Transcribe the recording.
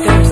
Lakers.